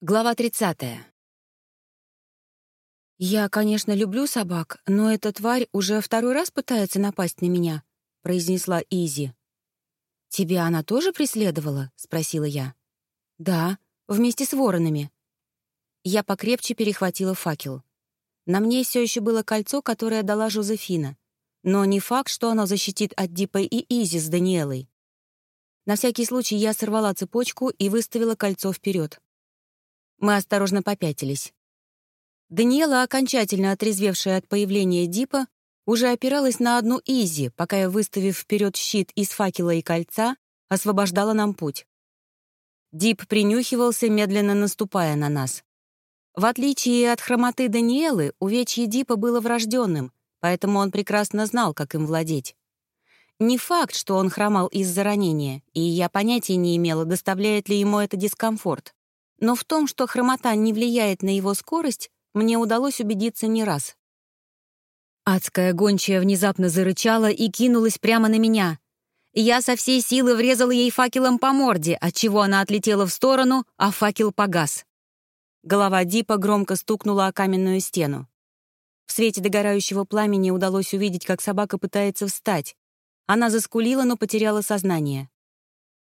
Глава 30. «Я, конечно, люблю собак, но эта тварь уже второй раз пытается напасть на меня», — произнесла Изи. «Тебя она тоже преследовала?» — спросила я. «Да, вместе с воронами». Я покрепче перехватила факел. На мне все еще было кольцо, которое дала Жозефина. Но не факт, что оно защитит от Дипа и Изи с Даниэлой. На всякий случай я сорвала цепочку и выставила кольцо вперед. Мы осторожно попятились. Даниэла, окончательно отрезвевшая от появления Дипа, уже опиралась на одну Изи, пока я, выставив вперед щит из факела и кольца, освобождала нам путь. Дип принюхивался, медленно наступая на нас. В отличие от хромоты Даниэлы, увечье Дипа было врожденным, поэтому он прекрасно знал, как им владеть. Не факт, что он хромал из-за ранения, и я понятия не имела, доставляет ли ему это дискомфорт. Но в том, что хромота не влияет на его скорость, мне удалось убедиться не раз. Адская гончая внезапно зарычала и кинулась прямо на меня. Я со всей силы врезала ей факелом по морде, отчего она отлетела в сторону, а факел погас. Голова Дипа громко стукнула о каменную стену. В свете догорающего пламени удалось увидеть, как собака пытается встать. Она заскулила, но потеряла сознание.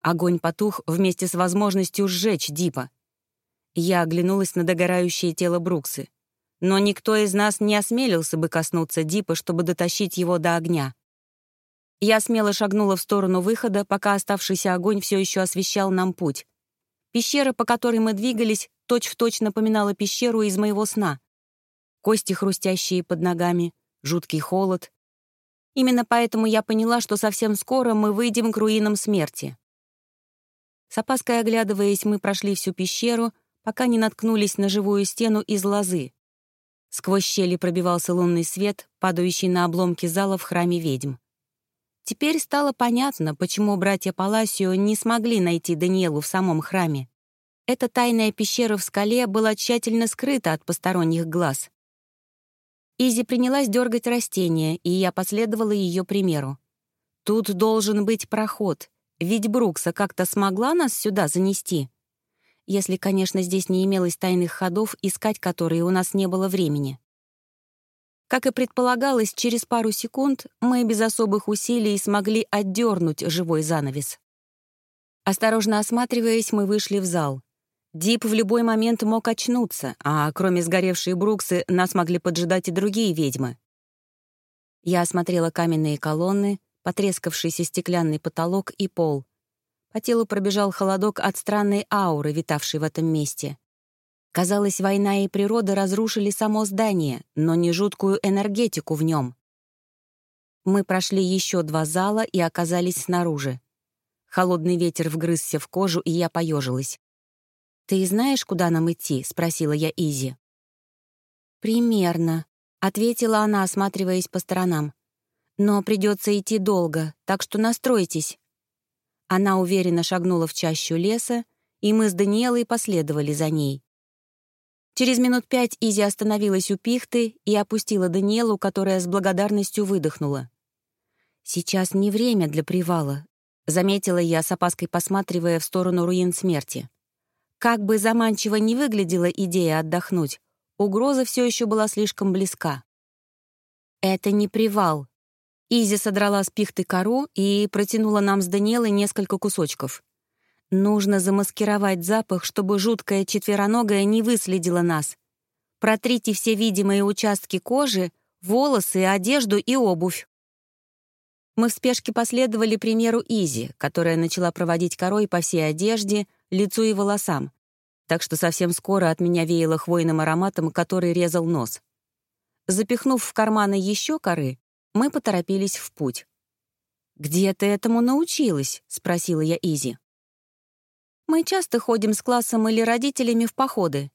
Огонь потух вместе с возможностью сжечь Дипа. Я оглянулась на догорающее тело Бруксы. Но никто из нас не осмелился бы коснуться Дипа, чтобы дотащить его до огня. Я смело шагнула в сторону выхода, пока оставшийся огонь все еще освещал нам путь. Пещера, по которой мы двигались, точь-в-точь точь напоминала пещеру из моего сна. Кости, хрустящие под ногами, жуткий холод. Именно поэтому я поняла, что совсем скоро мы выйдем к руинам смерти. С опаской оглядываясь, мы прошли всю пещеру — пока не наткнулись на живую стену из лозы. Сквозь щели пробивался лунный свет, падающий на обломки зала в храме ведьм. Теперь стало понятно, почему братья Паласио не смогли найти Даниэлу в самом храме. Эта тайная пещера в скале была тщательно скрыта от посторонних глаз. Изи принялась дергать растения, и я последовала ее примеру. Тут должен быть проход, ведь Брукса как-то смогла нас сюда занести если, конечно, здесь не имелось тайных ходов, искать которые у нас не было времени. Как и предполагалось, через пару секунд мы без особых усилий смогли отдернуть живой занавес. Осторожно осматриваясь, мы вышли в зал. Дип в любой момент мог очнуться, а кроме сгоревшей Бруксы нас могли поджидать и другие ведьмы. Я осмотрела каменные колонны, потрескавшийся стеклянный потолок и пол — по телу пробежал холодок от странной ауры, витавшей в этом месте. Казалось, война и природа разрушили само здание, но не жуткую энергетику в нем. Мы прошли еще два зала и оказались снаружи. Холодный ветер вгрызся в кожу, и я поежилась. «Ты знаешь, куда нам идти?» — спросила я Изи. «Примерно», — ответила она, осматриваясь по сторонам. «Но придется идти долго, так что настройтесь». Она уверенно шагнула в чащу леса, и мы с Даниэлой последовали за ней. Через минут пять Изи остановилась у пихты и опустила Даниэлу, которая с благодарностью выдохнула. «Сейчас не время для привала», — заметила я, с опаской посматривая в сторону руин смерти. Как бы заманчиво не выглядела идея отдохнуть, угроза все еще была слишком близка. «Это не привал», Изи содрала с пихты кору и протянула нам с Даниэлой несколько кусочков. Нужно замаскировать запах, чтобы жуткая четвероногая не выследила нас. Протрите все видимые участки кожи, волосы, одежду и обувь. Мы в спешке последовали примеру Изи, которая начала проводить корой по всей одежде, лицу и волосам. Так что совсем скоро от меня веяло хвойным ароматом, который резал нос. Запихнув в карманы еще коры, мы поторопились в путь. «Где ты этому научилась?» — спросила я Изи. «Мы часто ходим с классом или родителями в походы».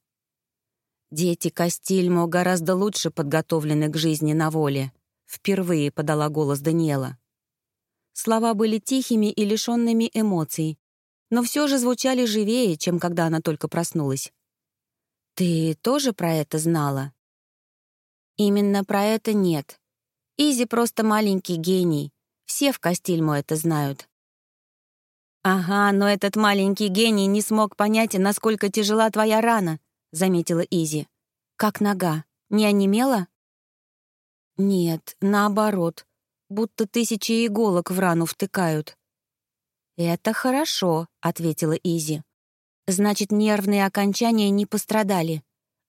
«Дети Кастильмо гораздо лучше подготовлены к жизни на воле», — впервые подала голос Даниэла. Слова были тихими и лишенными эмоций, но все же звучали живее, чем когда она только проснулась. «Ты тоже про это знала?» «Именно про это нет. Изи просто маленький гений. Все в Кастильмо это знают. «Ага, но этот маленький гений не смог понять, насколько тяжела твоя рана», — заметила Изи. «Как нога? Не онемела?» «Нет, наоборот, будто тысячи иголок в рану втыкают». «Это хорошо», — ответила Изи. «Значит, нервные окончания не пострадали.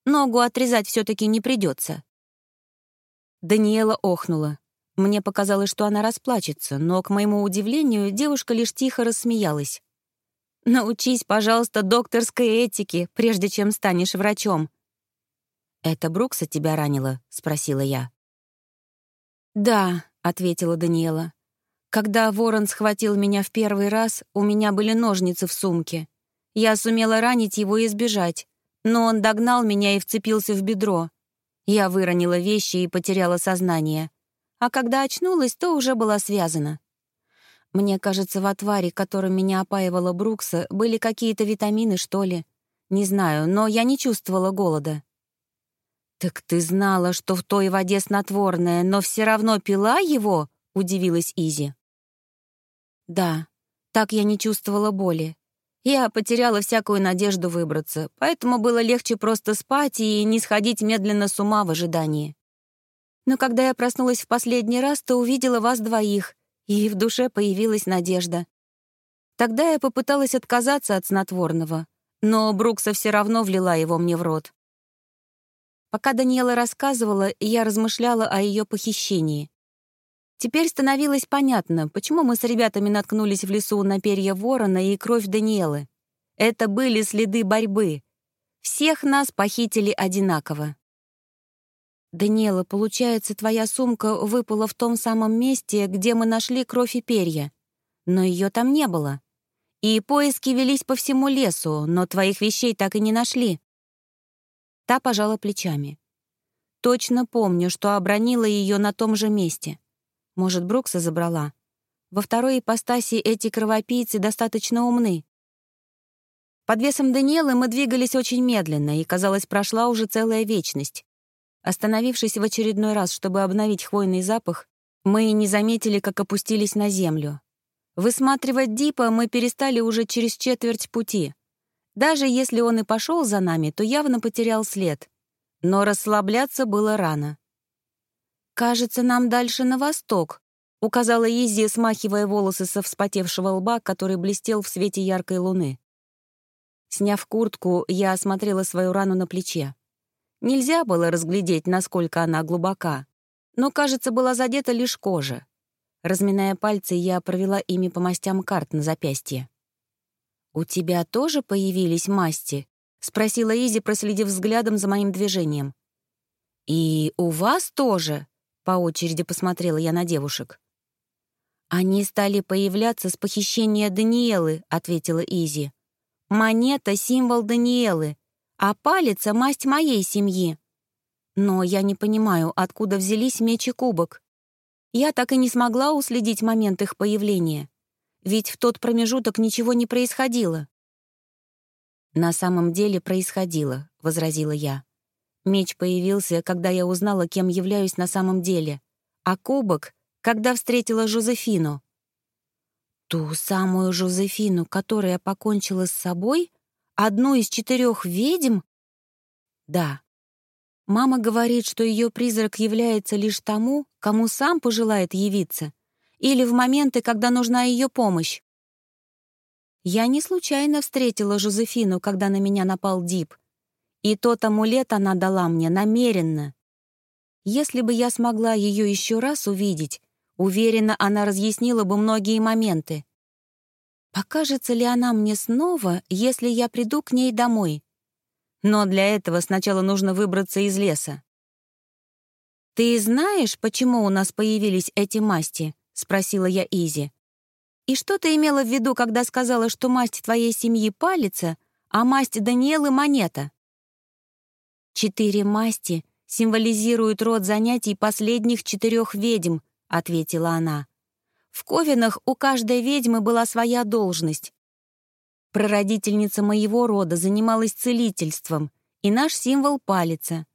Ногу отрезать все-таки не придется». Даниэла охнула. Мне показалось, что она расплачется, но, к моему удивлению, девушка лишь тихо рассмеялась. «Научись, пожалуйста, докторской этике, прежде чем станешь врачом». «Это Брукса тебя ранила?» — спросила я. «Да», — ответила Даниэла. «Когда ворон схватил меня в первый раз, у меня были ножницы в сумке. Я сумела ранить его и сбежать, но он догнал меня и вцепился в бедро. Я выронила вещи и потеряла сознание. А когда очнулась, то уже была связана. Мне кажется, в отваре, которым меня опаивала Брукса, были какие-то витамины, что ли. Не знаю, но я не чувствовала голода. «Так ты знала, что в той воде снотворное, но все равно пила его?» — удивилась Изи. «Да, так я не чувствовала боли. Я потеряла всякую надежду выбраться, поэтому было легче просто спать и не сходить медленно с ума в ожидании. Но когда я проснулась в последний раз, то увидела вас двоих, и в душе появилась надежда. Тогда я попыталась отказаться от снотворного, но Брукса все равно влила его мне в рот. Пока Даниэла рассказывала, я размышляла о ее похищении. Теперь становилось понятно, почему мы с ребятами наткнулись в лесу на перья ворона и кровь Даниэлы. Это были следы борьбы. Всех нас похитили одинаково. «Даниэла, получается, твоя сумка выпала в том самом месте, где мы нашли кровь и перья. Но ее там не было. И поиски велись по всему лесу, но твоих вещей так и не нашли. Та пожала плечами. Точно помню, что обронила ее на том же месте. Может, Брукса забрала. Во второй ипостаси эти кровопийцы достаточно умны. Под весом Даниэлы мы двигались очень медленно, и, казалось, прошла уже целая вечность. Остановившись в очередной раз, чтобы обновить хвойный запах, мы не заметили, как опустились на землю. Высматривать Дипа мы перестали уже через четверть пути. Даже если он и пошел за нами, то явно потерял след. Но расслабляться было рано. «Кажется, нам дальше на восток», — указала Изи, смахивая волосы со вспотевшего лба, который блестел в свете яркой луны. Сняв куртку, я осмотрела свою рану на плече. Нельзя было разглядеть, насколько она глубока, но, кажется, была задета лишь кожа. Разминая пальцы, я провела ими по мастям карт на запястье. «У тебя тоже появились масти?» — спросила Изи, проследив взглядом за моим движением. «И у вас тоже?» — по очереди посмотрела я на девушек. «Они стали появляться с похищения Даниэлы», — ответила Изи. «Монета — символ Даниэлы, а палец — масть моей семьи. Но я не понимаю, откуда взялись меч и кубок. Я так и не смогла уследить момент их появления ведь в тот промежуток ничего не происходило. «На самом деле происходило», — возразила я. Меч появился, когда я узнала, кем являюсь на самом деле, а кубок — когда встретила Жозефину. Ту самую Жозефину, которая покончила с собой? Одну из четырех ведьм? Да. Мама говорит, что ее призрак является лишь тому, кому сам пожелает явиться, или в моменты, когда нужна ее помощь. Я не случайно встретила Жозефину, когда на меня напал Дип. И тот амулет она дала мне намеренно. Если бы я смогла ее еще раз увидеть, уверена, она разъяснила бы многие моменты. Покажется ли она мне снова, если я приду к ней домой? Но для этого сначала нужно выбраться из леса. «Ты знаешь, почему у нас появились эти масти?» — спросила я Изи. «И что ты имела в виду, когда сказала, что масть твоей семьи — палица, а масть Даниэлы — монета?» «Четыре масти символизируют род занятий последних четырех ведьм», — ответила она. «В Ковинах у каждой ведьмы была своя должность. Прародительница моего рода занималась целительством, и наш символ — палица.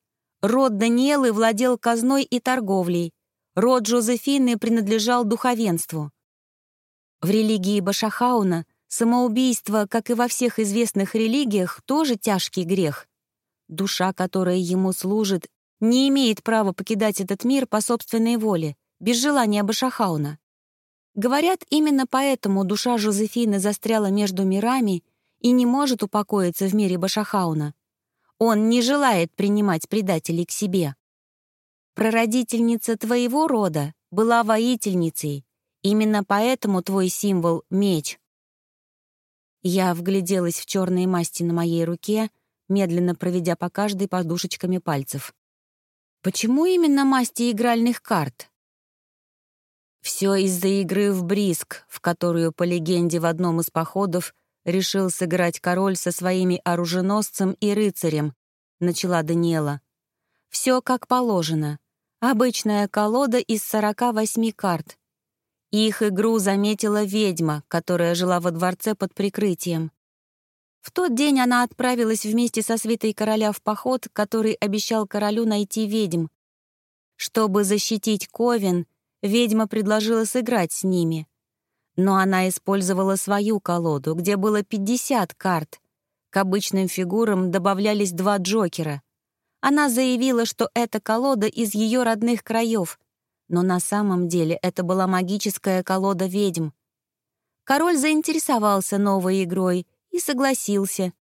Род Даниэлы владел казной и торговлей, Род Жозефины принадлежал духовенству. В религии Башахауна Самоубийство, как и во всех известных религиях, тоже тяжкий грех. Душа, которая ему служит, не имеет права покидать этот мир по собственной воле, без желания Башахауна. Говорят, именно поэтому душа Жозефины застряла между мирами и не может упокоиться в мире Башахауна. Он не желает принимать предателей к себе. Прародительница твоего рода была воительницей, именно поэтому твой символ — меч. Я вгляделась в черные масти на моей руке, медленно проведя по каждой подушечками пальцев. Почему именно масти игральных карт? Все из-за игры в бриск, в которую, по легенде, в одном из походов решил сыграть король со своими оруженосцем и рыцарем, начала Даниэла. Все как положено. Обычная колода из 48 карт. Их игру заметила ведьма, которая жила во дворце под прикрытием. В тот день она отправилась вместе со свитой короля в поход, который обещал королю найти ведьм. Чтобы защитить Ковен, ведьма предложила сыграть с ними. Но она использовала свою колоду, где было 50 карт. К обычным фигурам добавлялись два Джокера. Она заявила, что эта колода из ее родных краев, но на самом деле это была магическая колода ведьм. Король заинтересовался новой игрой и согласился.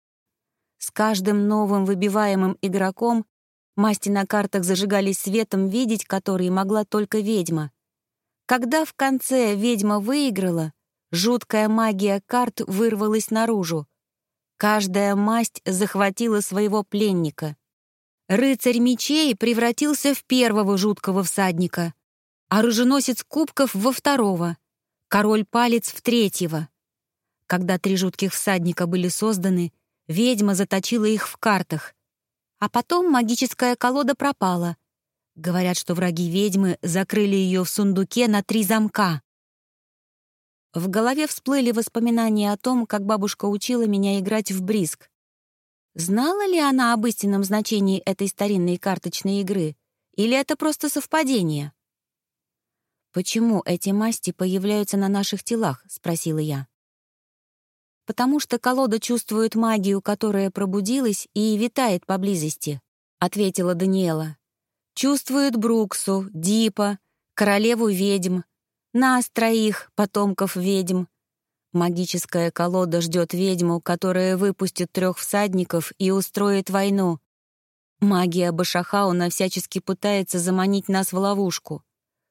С каждым новым выбиваемым игроком масти на картах зажигались светом, видеть которые могла только ведьма. Когда в конце ведьма выиграла, жуткая магия карт вырвалась наружу. Каждая масть захватила своего пленника. Рыцарь мечей превратился в первого жуткого всадника, оруженосец кубков — во второго, король палец — в третьего. Когда три жутких всадника были созданы, ведьма заточила их в картах. А потом магическая колода пропала. Говорят, что враги ведьмы закрыли ее в сундуке на три замка. В голове всплыли воспоминания о том, как бабушка учила меня играть в бриск. Знала ли она об истинном значении этой старинной карточной игры? Или это просто совпадение? «Почему эти масти появляются на наших телах?» — спросила я потому что колода чувствует магию, которая пробудилась и витает поблизости», — ответила Даниэла. «Чувствует Бруксу, Дипа, королеву ведьм, нас троих, потомков ведьм. Магическая колода ждет ведьму, которая выпустит трех всадников и устроит войну. Магия Башахауна всячески пытается заманить нас в ловушку.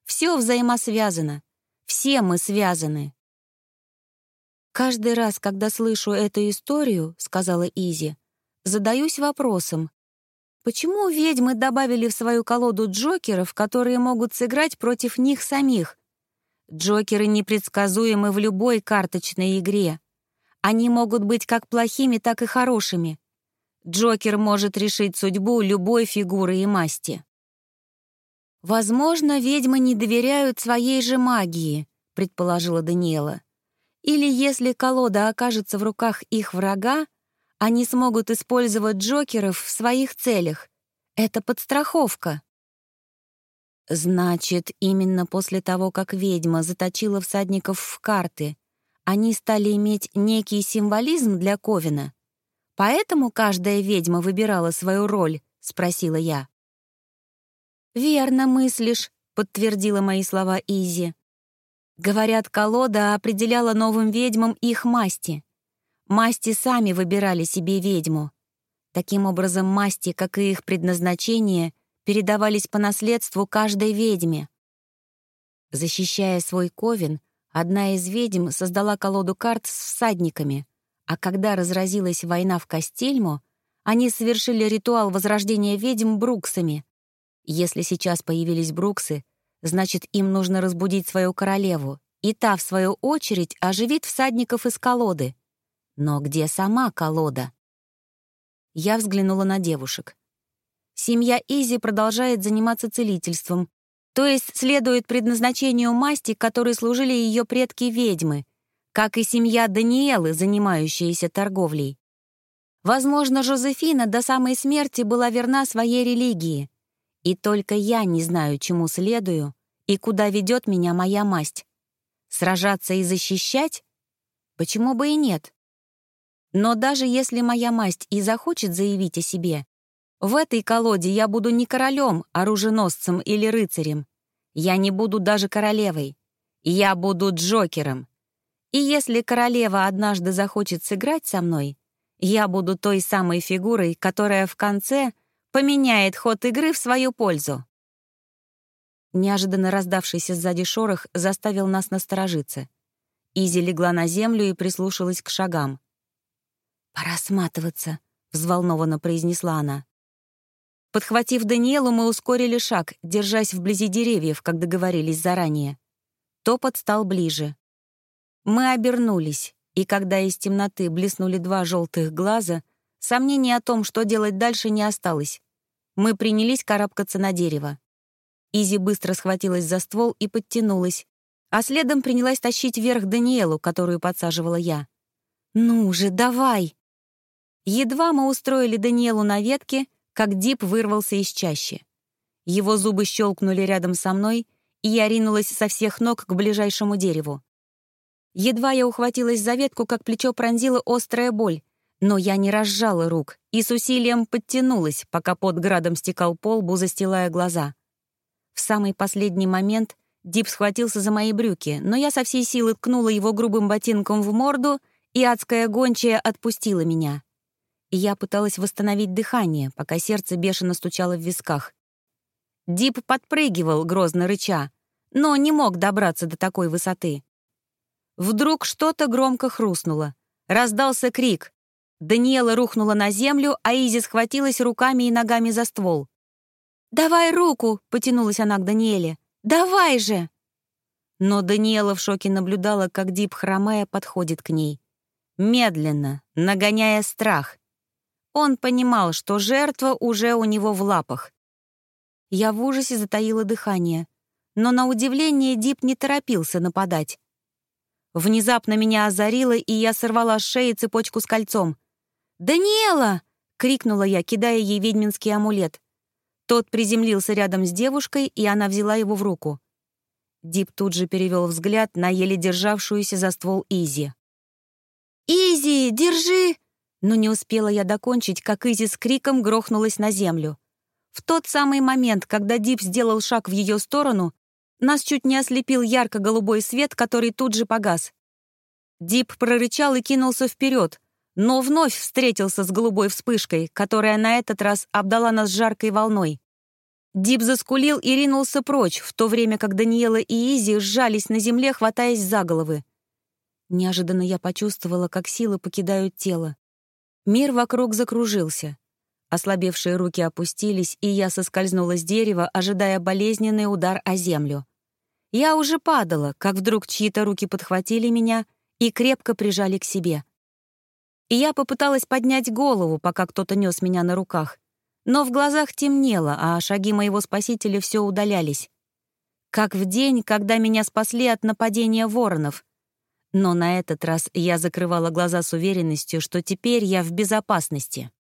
Все взаимосвязано. Все мы связаны. «Каждый раз, когда слышу эту историю, — сказала Изи, — задаюсь вопросом, почему ведьмы добавили в свою колоду джокеров, которые могут сыграть против них самих? Джокеры непредсказуемы в любой карточной игре. Они могут быть как плохими, так и хорошими. Джокер может решить судьбу любой фигуры и масти. «Возможно, ведьмы не доверяют своей же магии», — предположила Даниэла. Или если колода окажется в руках их врага, они смогут использовать Джокеров в своих целях. Это подстраховка. Значит, именно после того, как ведьма заточила всадников в карты, они стали иметь некий символизм для Ковина. Поэтому каждая ведьма выбирала свою роль, спросила я. «Верно мыслишь», — подтвердила мои слова Изи. Говорят, колода определяла новым ведьмам их масти. Масти сами выбирали себе ведьму. Таким образом, масти, как и их предназначение, передавались по наследству каждой ведьме. Защищая свой ковен, одна из ведьм создала колоду карт с всадниками, а когда разразилась война в Кастельмо, они совершили ритуал возрождения ведьм Бруксами. Если сейчас появились Бруксы, Значит, им нужно разбудить свою королеву, и та, в свою очередь, оживит всадников из колоды. Но где сама колода? Я взглянула на девушек. Семья Изи продолжает заниматься целительством, то есть следует предназначению масти, которой служили ее предки-ведьмы, как и семья Даниэлы, занимающаяся торговлей. Возможно, Жозефина до самой смерти была верна своей религии, и только я не знаю, чему следую и куда ведет меня моя масть. Сражаться и защищать? Почему бы и нет? Но даже если моя масть и захочет заявить о себе, в этой колоде я буду не королем, оруженосцем или рыцарем. Я не буду даже королевой. Я буду Джокером. И если королева однажды захочет сыграть со мной, я буду той самой фигурой, которая в конце поменяет ход игры в свою пользу. Неожиданно раздавшийся сзади шорох заставил нас насторожиться. Изи легла на землю и прислушалась к шагам. «Пора сматываться», — взволнованно произнесла она. Подхватив Даниэлу, мы ускорили шаг, держась вблизи деревьев, как договорились заранее. Топот стал ближе. Мы обернулись, и когда из темноты блеснули два желтых глаза, сомнений о том, что делать дальше, не осталось. Мы принялись карабкаться на дерево. Изи быстро схватилась за ствол и подтянулась, а следом принялась тащить вверх Даниэлу, которую подсаживала я. «Ну же, давай!» Едва мы устроили Даниэлу на ветке, как Дип вырвался из чащи. Его зубы щелкнули рядом со мной, и я ринулась со всех ног к ближайшему дереву. Едва я ухватилась за ветку, как плечо пронзила острая боль, но я не разжала рук и с усилием подтянулась, пока под градом стекал по лбу, застилая глаза. В самый последний момент Дип схватился за мои брюки, но я со всей силы ткнула его грубым ботинком в морду, и адская гончая отпустила меня. Я пыталась восстановить дыхание, пока сердце бешено стучало в висках. Дип подпрыгивал, грозно рыча, но не мог добраться до такой высоты. Вдруг что-то громко хрустнуло. Раздался крик. Даниэла рухнула на землю, а Изи схватилась руками и ногами за ствол. «Давай руку!» — потянулась она к Даниэле. «Давай же!» Но Даниэла в шоке наблюдала, как Дип, хромая, подходит к ней. Медленно, нагоняя страх. Он понимал, что жертва уже у него в лапах. Я в ужасе затаила дыхание. Но на удивление Дип не торопился нападать. Внезапно меня озарило, и я сорвала с шеи цепочку с кольцом. «Даниэла!» — крикнула я, кидая ей ведьминский амулет. Тот приземлился рядом с девушкой, и она взяла его в руку. Дип тут же перевел взгляд на еле державшуюся за ствол Изи. «Изи, держи!» Но не успела я докончить, как Изи с криком грохнулась на землю. В тот самый момент, когда Дип сделал шаг в ее сторону, нас чуть не ослепил ярко-голубой свет, который тут же погас. Дип прорычал и кинулся вперед, но вновь встретился с голубой вспышкой, которая на этот раз обдала нас жаркой волной. Дип заскулил и ринулся прочь, в то время как Даниэла и Изи сжались на земле, хватаясь за головы. Неожиданно я почувствовала, как силы покидают тело. Мир вокруг закружился. Ослабевшие руки опустились, и я соскользнула с дерева, ожидая болезненный удар о землю. Я уже падала, как вдруг чьи-то руки подхватили меня и крепко прижали к себе. И я попыталась поднять голову, пока кто-то нес меня на руках. Но в глазах темнело, а шаги моего спасителя все удалялись. Как в день, когда меня спасли от нападения воронов. Но на этот раз я закрывала глаза с уверенностью, что теперь я в безопасности.